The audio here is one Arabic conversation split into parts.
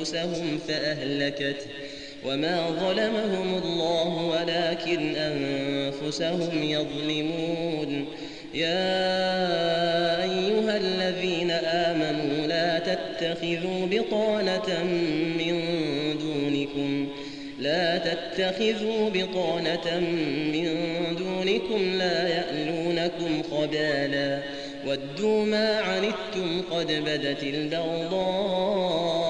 أنفسهم فأهلكته وما ظلمهم الله ولكن أنفسهم يظلمون. يا أيها الذين آمنوا لا تتخذوا بطانة من دونكم. لا تتخذوا بطانة من دونكم لا يألونكم خبالا. ودوا ما عنتم قد بدت البغضاء.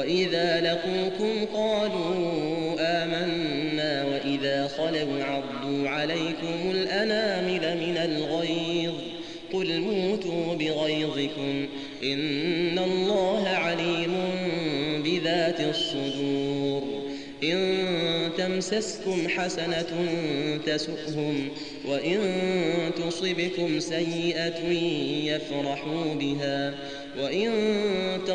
وإذا لقوكم قالوا آمنا وإذا خلوا عضوا عليكم الأنامل من الغيظ قل موتوا بغيظكم إن الله عليم بذات الصدور إن تمسسكم حسنة تسؤهم وإن تصبكم سيئة يفرحوا بها وإن